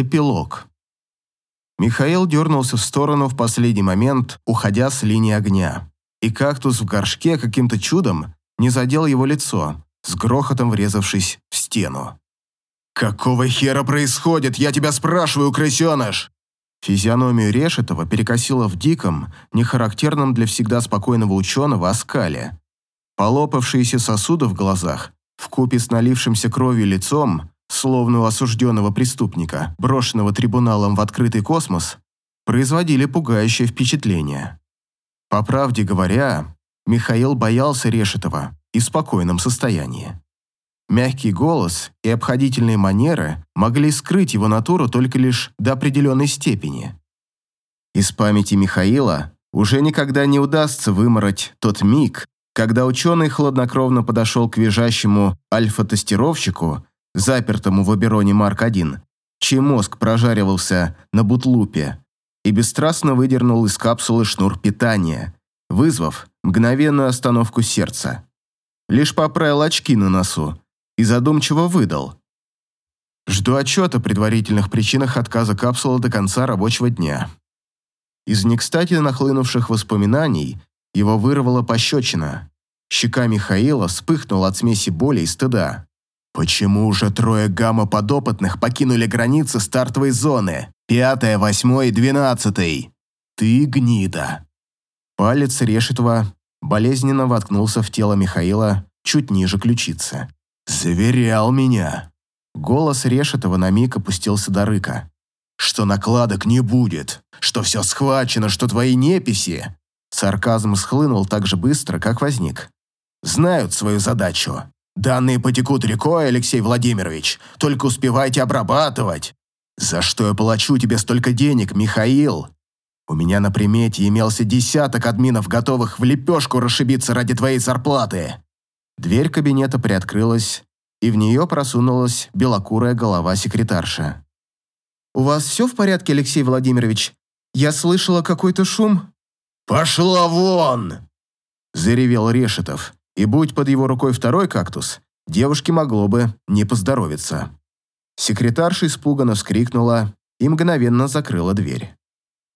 Эпилог. Михаил дернулся в сторону в последний момент, уходя с линии огня. И кактус в горшке каким-то чудом не задел его лицо, с грохотом врезавшись в стену. «Какого хера происходит? Я тебя спрашиваю, крысеныш!» Физиономию Решетова перекосило в диком, нехарактерном для всегда спокойного ученого оскале. Полопавшиеся сосуды в глазах, вкупе с налившимся кровью лицом, словно у осужденного преступника, брошенного трибуналом в открытый космос, производили пугающее впечатление. По правде говоря, Михаил боялся Решетова и в спокойном состоянии. Мягкий голос и обходительные манеры могли скрыть его натуру только лишь до определенной степени. Из памяти Михаила уже никогда не удастся вымороть тот миг, когда ученый хладнокровно подошел к визжащему альфа-тестировщику, запертому в Обероне Марк-1, чей мозг прожаривался на бутлупе, и бесстрастно выдернул из капсулы шнур питания, вызвав мгновенную остановку сердца. Лишь поправил очки на носу и задумчиво выдал. Жду отчета о предварительных причинах отказа капсулы до конца рабочего дня. Из некстати нахлынувших воспоминаний его вырвала пощечина. Щека Михаила вспыхнула от смеси боли и стыда. Почему уже трое гамма-подопытных покинули границы стартовой зоны? Пятая, восьмой и двенадцатый. Ты гнида. Палец Решетова болезненно воткнулся в тело Михаила чуть ниже ключицы. «Заверял меня». Голос Решетова на миг опустился до рыка. «Что накладок не будет, что все схвачено, что твои неписи...» Сарказм схлынул так же быстро, как возник. «Знают свою задачу. Данные потекут рекой, Алексей Владимирович. Только успевайте обрабатывать. За что я плачу тебе столько денег, Михаил? У меня на примете имелся десяток админов, готовых в лепешку расшибиться ради твоей зарплаты. Дверь кабинета приоткрылась, и в нее просунулась белокурая голова секретарша. «У вас все в порядке, Алексей Владимирович? Я слышала какой-то шум». «Пошла вон!» – заревел Решетов, и будь под его рукой второй кактус, девушке могло бы не поздоровиться. Секретарша испуганно вскрикнула и мгновенно закрыла дверь.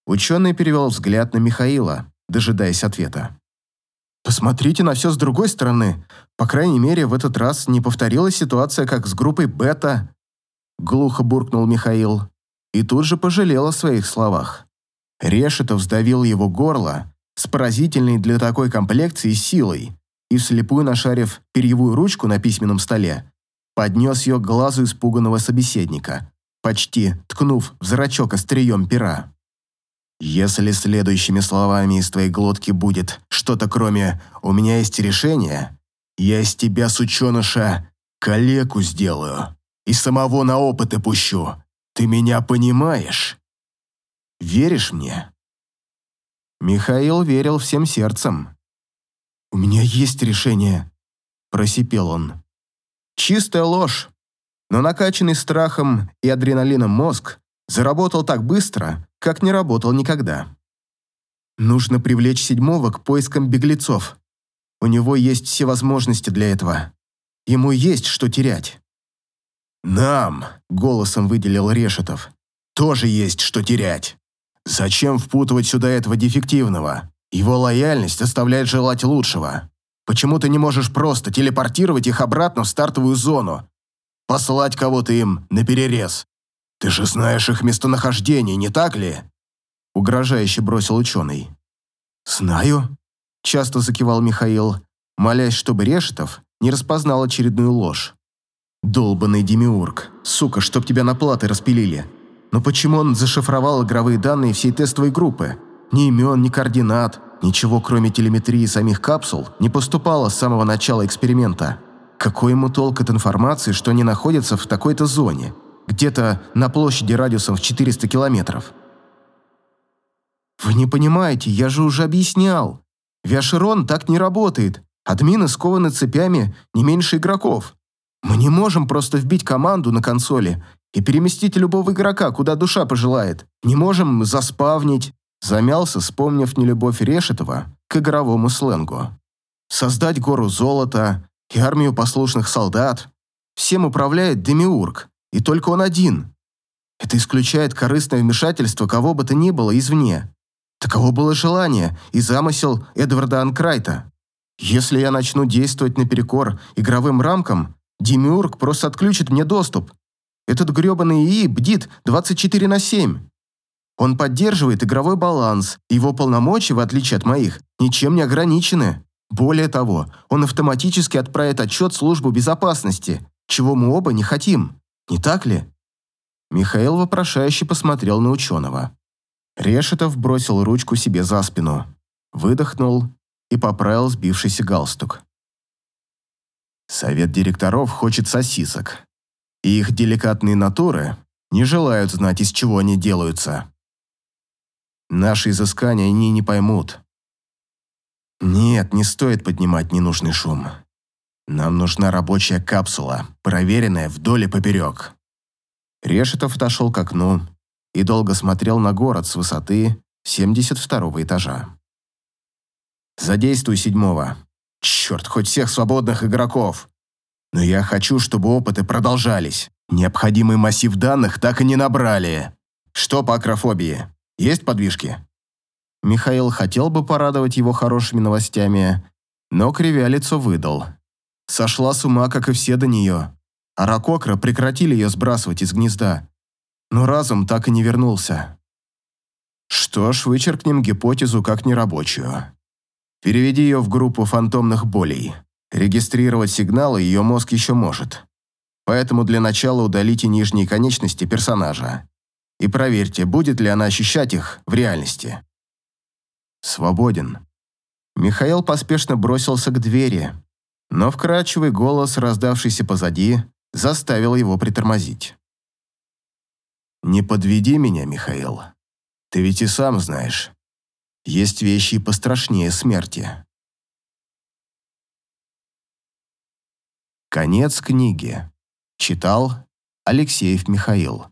Ученый перевел взгляд на Михаила, дожидаясь ответа. Посмотрите на все с другой стороны. По крайней мере, в этот раз не повторилась ситуация, как с группой «Бета». Глухо буркнул Михаил и тут же пожалел о своих словах. Решетов сдавил его горло с поразительной для такой комплекции силой и, вслепую нашарив перьевую ручку на письменном столе, поднес ее к глазу испуганного собеседника, почти ткнув в зрачок острием пера. Если следующими словами из твоей глотки будет что-то кроме «у меня есть решение», я из тебя, сученыша, калеку сделаю и самого на опыты пущу. Ты меня понимаешь? Веришь мне?» Михаил верил всем сердцем. «У меня есть решение», – просипел он. Чистая ложь, но накачанный страхом и адреналином мозг заработал так быстро, как не работал никогда. Нужно привлечь седьмого к поискам беглецов. У него есть все возможности для этого. Ему есть что терять. «Нам», — голосом выделил Решетов, — «тоже есть что терять. Зачем впутывать сюда этого дефективного? Его лояльность оставляет желать лучшего. Почему ты не можешь просто телепортировать их обратно в стартовую зону? Послать кого-то им на перерез? «Ты же знаешь их местонахождение, не так ли?» Угрожающе бросил ученый. «Знаю», – часто закивал Михаил, молясь, чтобы Решетов не распознал очередную ложь. «Долбанный демиург, сука, чтоб тебя на платы распилили. Но почему он зашифровал игровые данные всей тестовой группы? Ни имен, ни координат, ничего кроме телеметрии самих капсул не поступало с самого начала эксперимента. Какой ему толк от информации, что они находятся в такой-то зоне? где-то на площади радиусом в 400 километров. Вы не понимаете, я же уже объяснял. Виашерон так не работает. Админы скованы цепями не меньше игроков. Мы не можем просто вбить команду на консоли и переместить любого игрока, куда душа пожелает. Не можем заспавнить. Замялся, вспомнив нелюбовь Решетова к игровому сленгу. Создать гору золота и армию послушных солдат. Всем управляет Демиург, и только он один. Это исключает корыстное вмешательство кого бы то ни было извне. Таково было желание и замысел Эдварда Анкрайта. Если я начну действовать наперекор игровым рамкам, Демиург просто отключит мне доступ. Этот грёбаный ИИ бдит 24 на 7. Он поддерживает игровой баланс, его полномочия, в отличие от моих, ничем не ограничены. Более того, он автоматически отправит отчет службу безопасности, чего мы оба не хотим. Не так ли? Михаил вопрошающе посмотрел на ученого. Решетов бросил ручку себе за спину, выдохнул и поправил сбившийся галстук. Совет директоров хочет сосисок. И их деликатные натуры не желают знать, из чего они делаются. Наши изыскания они не поймут. Нет, не стоит поднимать ненужный шум. Нам нужна рабочая капсула, проверенная вдоль и поперек. Решетов отошел к окну и долго смотрел на город с высоты 72 этажа. Задействуй седьмого. Черт, хоть всех свободных игроков. Но я хочу, чтобы опыты продолжались. Необходимый массив данных так и не набрали. Что по акрофобии? Есть подвижки? Михаил хотел бы порадовать его хорошими новостями, но кривя лицо выдал. Сошла с ума, как и все до нее. А прекратили ее сбрасывать из гнезда. Но разум так и не вернулся. Что ж, вычеркнем гипотезу как нерабочую. Переведи ее в группу фантомных болей. Регистрировать сигналы ее мозг еще может. Поэтому для начала удалите нижние конечности персонажа. И проверьте, будет ли она ощущать их в реальности. Свободен. Михаил поспешно бросился к двери, но вкрадчивый голос, раздавшийся позади, заставил его притормозить. «Не подведи меня, Михаил. Ты ведь и сам знаешь, есть вещи пострашнее смерти. Конец книги. Читал Алексеев Михаил.